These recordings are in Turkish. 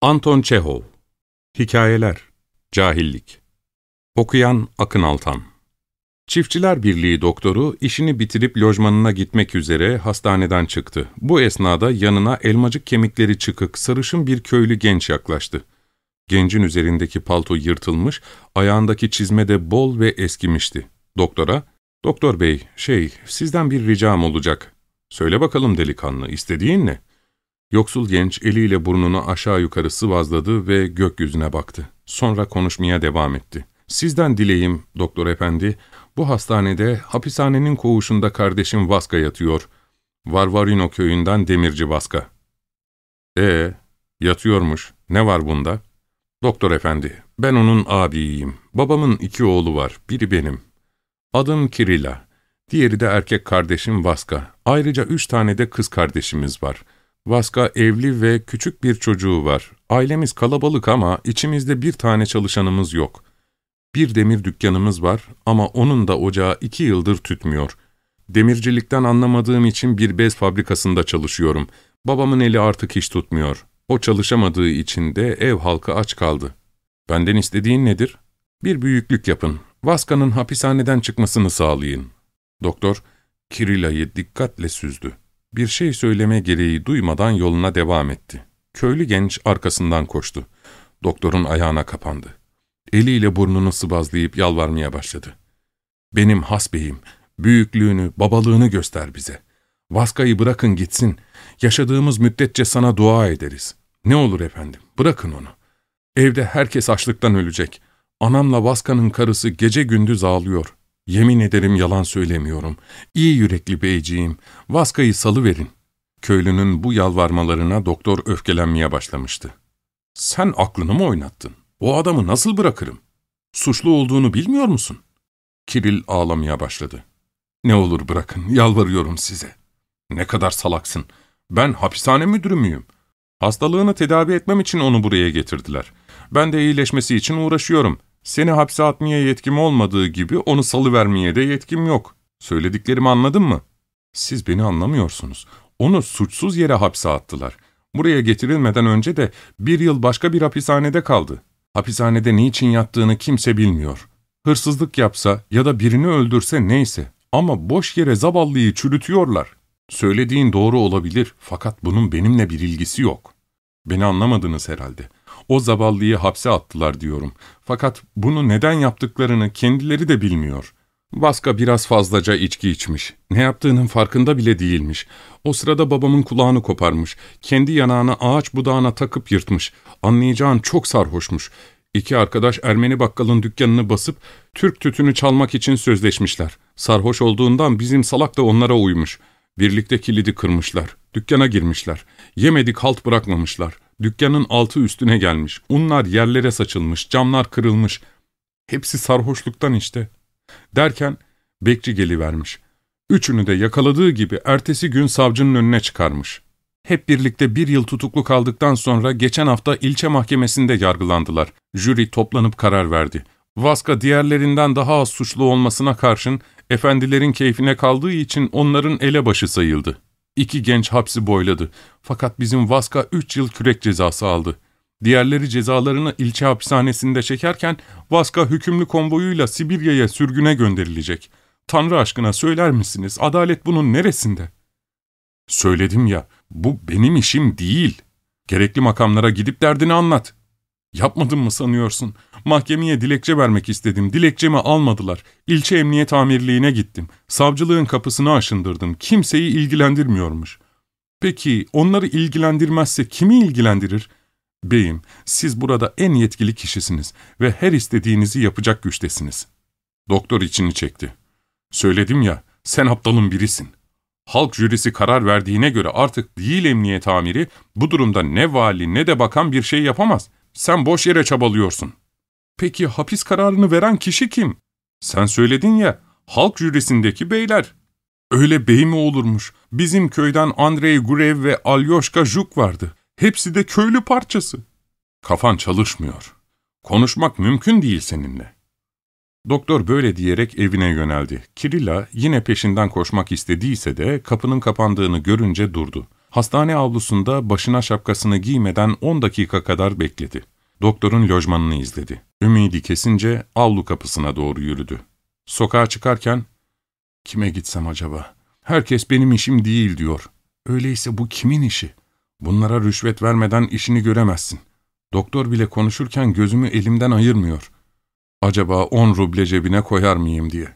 Anton Çehov Hikayeler Cahillik Okuyan Akın Altan Çiftçiler Birliği doktoru işini bitirip lojmanına gitmek üzere hastaneden çıktı. Bu esnada yanına elmacık kemikleri çıkık, sarışın bir köylü genç yaklaştı. Gencin üzerindeki palto yırtılmış, ayağındaki çizme de bol ve eskimişti. Doktora, ''Doktor bey, şey, sizden bir ricam olacak. Söyle bakalım delikanlı, istediğin ne?'' Yoksul genç eliyle burnunu aşağı yukarı sıvazladı ve gökyüzüne baktı. Sonra konuşmaya devam etti. ''Sizden dileğim, doktor efendi, bu hastanede hapishanenin koğuşunda kardeşim Vaska yatıyor. Varvarino köyünden demirci Vaska.'' ''Ee, yatıyormuş. Ne var bunda?'' ''Doktor efendi, ben onun abiyim. Babamın iki oğlu var, biri benim. Adım Kirila, diğeri de erkek kardeşim Vaska. Ayrıca üç tane de kız kardeşimiz var.'' Vaska evli ve küçük bir çocuğu var. Ailemiz kalabalık ama içimizde bir tane çalışanımız yok. Bir demir dükkanımız var ama onun da ocağı iki yıldır tütmüyor. Demircilikten anlamadığım için bir bez fabrikasında çalışıyorum. Babamın eli artık hiç tutmuyor. O çalışamadığı için de ev halkı aç kaldı. Benden istediğin nedir? Bir büyüklük yapın. Vaska'nın hapishaneden çıkmasını sağlayın. Doktor, Kirila'yı dikkatle süzdü. Bir şey söyleme gereği duymadan yoluna devam etti. Köylü genç arkasından koştu. Doktorun ayağına kapandı. Eliyle burnunu sıvazlayıp yalvarmaya başladı. ''Benim has beyim, büyüklüğünü, babalığını göster bize. Vaska'yı bırakın gitsin. Yaşadığımız müddetçe sana dua ederiz. Ne olur efendim, bırakın onu. Evde herkes açlıktan ölecek. Anamla Vaska'nın karısı gece gündüz ağlıyor. Yemin ederim yalan söylemiyorum. İyi yürekli beyciğim, Vaska'yı salıverin. Köylünün bu yalvarmalarına doktor öfkelenmeye başlamıştı. Sen aklını mı oynattın? O adamı nasıl bırakırım? Suçlu olduğunu bilmiyor musun? Kiril ağlamaya başladı. Ne olur bırakın, yalvarıyorum size. Ne kadar salaksın. Ben hapishane müdürü müyüm? Hastalığını tedavi etmem için onu buraya getirdiler. Ben de iyileşmesi için uğraşıyorum. Seni hapse atmaya yetkim olmadığı gibi onu salıvermeye de yetkim yok. Söylediklerimi anladın mı? Siz beni anlamıyorsunuz. Onu suçsuz yere hapse attılar. Buraya getirilmeden önce de bir yıl başka bir hapishanede kaldı. Hapishanede niçin yattığını kimse bilmiyor. Hırsızlık yapsa ya da birini öldürse neyse ama boş yere zavallıyı çürütüyorlar. Söylediğin doğru olabilir fakat bunun benimle bir ilgisi yok. Beni anlamadınız herhalde. O zavallıyı hapse attılar diyorum. Fakat bunu neden yaptıklarını kendileri de bilmiyor. Vaska biraz fazlaca içki içmiş. Ne yaptığının farkında bile değilmiş. O sırada babamın kulağını koparmış. Kendi yanağını ağaç budağına takıp yırtmış. Anlayacağın çok sarhoşmuş. İki arkadaş Ermeni bakkalın dükkanını basıp Türk tütünü çalmak için sözleşmişler. Sarhoş olduğundan bizim salak da onlara uymuş. Birlikte kilidi kırmışlar. Dükkana girmişler. Yemedik halt bırakmamışlar. Dükkanın altı üstüne gelmiş. Unlar yerlere saçılmış, camlar kırılmış. Hepsi sarhoşluktan işte. Derken bekçi gelivermiş. Üçünü de yakaladığı gibi ertesi gün savcının önüne çıkarmış. Hep birlikte bir yıl tutuklu kaldıktan sonra geçen hafta ilçe mahkemesinde yargılandılar. Jüri toplanıp karar verdi. Vaska diğerlerinden daha az suçlu olmasına karşın efendilerin keyfine kaldığı için onların elebaşı sayıldı. İki genç hapsi boyladı. Fakat bizim Vaska üç yıl kürek cezası aldı. Diğerleri cezalarını ilçe hapishanesinde çekerken Vaska hükümlü konvoyuyla Sibirya'ya sürgüne gönderilecek. Tanrı aşkına söyler misiniz? Adalet bunun neresinde? Söyledim ya, bu benim işim değil. Gerekli makamlara gidip derdini anlat. Yapmadım mı sanıyorsun? Mahkemeye dilekçe vermek istedim. Dilekçemi almadılar. İlçe emniyet amirliğine gittim. Savcılığın kapısını aşındırdım. Kimseyi ilgilendirmiyormuş. Peki onları ilgilendirmezse kimi ilgilendirir? Beyim, siz burada en yetkili kişisiniz ve her istediğinizi yapacak güçtesiniz. Doktor içini çekti. Söyledim ya, sen aptalın birisin. Halk jürisi karar verdiğine göre artık değil emniyet amiri, bu durumda ne vali ne de bakan bir şey yapamaz. Sen boş yere çabalıyorsun. Peki hapis kararını veren kişi kim? Sen söyledin ya, halk jürisindeki beyler. Öyle bey mi olurmuş? Bizim köyden Andrei Gurev ve Alyoshka Juk vardı. Hepsi de köylü parçası. Kafan çalışmıyor. Konuşmak mümkün değil seninle. Doktor böyle diyerek evine yöneldi. Kirilla yine peşinden koşmak istediyse de kapının kapandığını görünce durdu. Hastane avlusunda başına şapkasını giymeden 10 dakika kadar bekledi. Doktorun lojmanını izledi. Ümidi kesince avlu kapısına doğru yürüdü. Sokağa çıkarken, ''Kime gitsem acaba? Herkes benim işim değil.'' diyor. ''Öyleyse bu kimin işi? Bunlara rüşvet vermeden işini göremezsin. Doktor bile konuşurken gözümü elimden ayırmıyor. Acaba on ruble cebine koyar mıyım diye.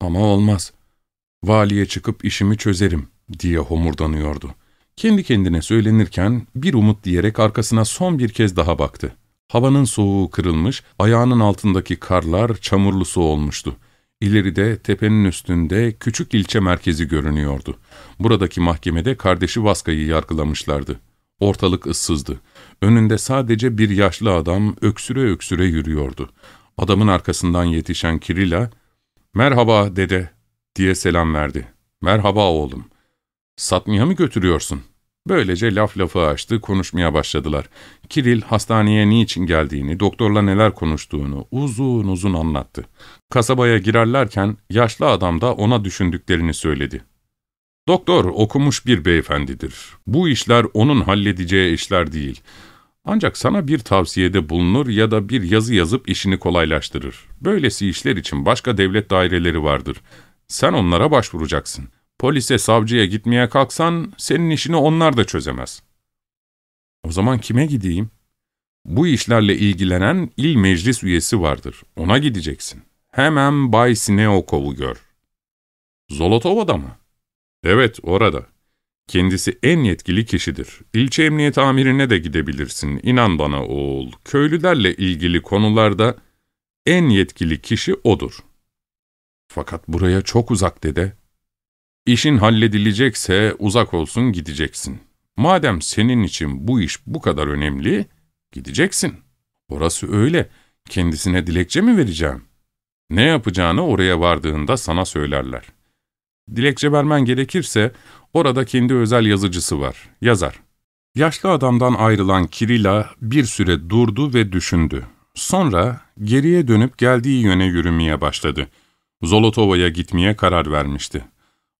Ama olmaz. Valiye çıkıp işimi çözerim diye homurdanıyordu. Kendi kendine söylenirken bir umut diyerek arkasına son bir kez daha baktı. Havanın soğuğu kırılmış, ayağının altındaki karlar çamurlu su olmuştu. İleride tepenin üstünde küçük ilçe merkezi görünüyordu. Buradaki mahkemede kardeşi Vaska'yı yargılamışlardı. Ortalık ıssızdı. Önünde sadece bir yaşlı adam öksüre öksüre yürüyordu. Adamın arkasından yetişen Kirila, ''Merhaba dede'' diye selam verdi. ''Merhaba oğlum. Satmaya mı götürüyorsun?'' Böylece laf lafı açtı, konuşmaya başladılar. Kiril hastaneye niçin geldiğini, doktorla neler konuştuğunu uzun uzun anlattı. Kasabaya girerlerken yaşlı adam da ona düşündüklerini söyledi. Doktor okumuş bir beyefendidir. Bu işler onun halledeceği işler değil. Ancak sana bir tavsiyede bulunur ya da bir yazı yazıp işini kolaylaştırır. Böylesi işler için başka devlet daireleri vardır. Sen onlara başvuracaksın. Polise, savcıya gitmeye kalksan senin işini onlar da çözemez. O zaman kime gideyim? Bu işlerle ilgilenen il meclis üyesi vardır. Ona gideceksin. Hemen Bay Sineokov'u gör. Zolotova'da mı? Evet, orada. Kendisi en yetkili kişidir. İlçe emniyet amirine de gidebilirsin. İnan bana oğul, köylülerle ilgili konularda en yetkili kişi odur. Fakat buraya çok uzak dede. İşin halledilecekse uzak olsun gideceksin. Madem senin için bu iş bu kadar önemli, gideceksin. Orası öyle. Kendisine dilekçe mi vereceğim? Ne yapacağını oraya vardığında sana söylerler. Dilekçe vermen gerekirse orada kendi özel yazıcısı var, yazar. Yaşlı adamdan ayrılan Kirila bir süre durdu ve düşündü. Sonra geriye dönüp geldiği yöne yürümeye başladı. Zolotova'ya gitmeye karar vermişti.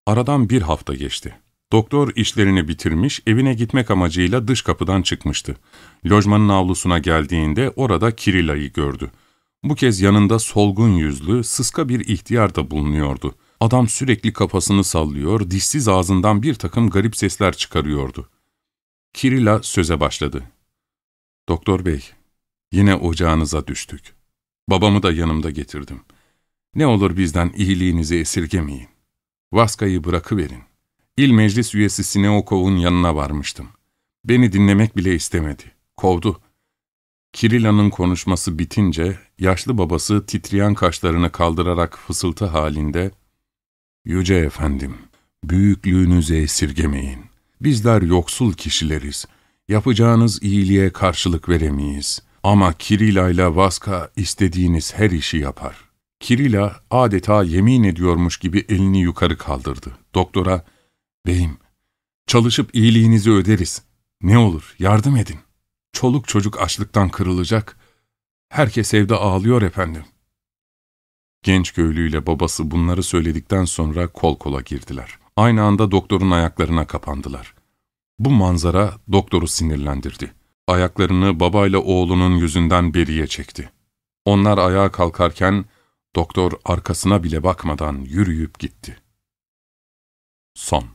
Aradan bir hafta geçti. Doktor işlerini bitirmiş, evine gitmek amacıyla dış kapıdan çıkmıştı. Lojmanın avlusuna geldiğinde orada Kirila'yı gördü. Bu kez yanında solgun yüzlü, sıska bir ihtiyar da bulunuyordu. Adam sürekli kafasını sallıyor, dişsiz ağzından bir takım garip sesler çıkarıyordu. Kirila söze başladı. ''Doktor bey, yine ocağınıza düştük. Babamı da yanımda getirdim. Ne olur bizden iyiliğinizi esirgemeyin. Vaska'yı bırakıverin. İl meclis üyesi Sineokov'un yanına varmıştım. Beni dinlemek bile istemedi. Kovdu. Kirila'nın konuşması bitince, yaşlı babası titreyen kaşlarını kaldırarak fısıltı halinde, ''Yüce efendim, büyüklüğünüzü esirgemeyin. Bizler yoksul kişileriz. Yapacağınız iyiliğe karşılık veremeyiz. Ama Kirila ile Vaska istediğiniz her işi yapar. Kirila adeta yemin ediyormuş gibi elini yukarı kaldırdı. Doktora, ''Beyim, çalışıp iyiliğinizi öderiz. Ne olur yardım edin. Çoluk çocuk açlıktan kırılacak. Herkes evde ağlıyor efendim.'' Genç köylüyle babası bunları söyledikten sonra kol kola girdiler. Aynı anda doktorun ayaklarına kapandılar. Bu manzara doktoru sinirlendirdi. Ayaklarını babayla oğlunun yüzünden beriye çekti. Onlar ayağa kalkarken Doktor arkasına bile bakmadan yürüyüp gitti. Son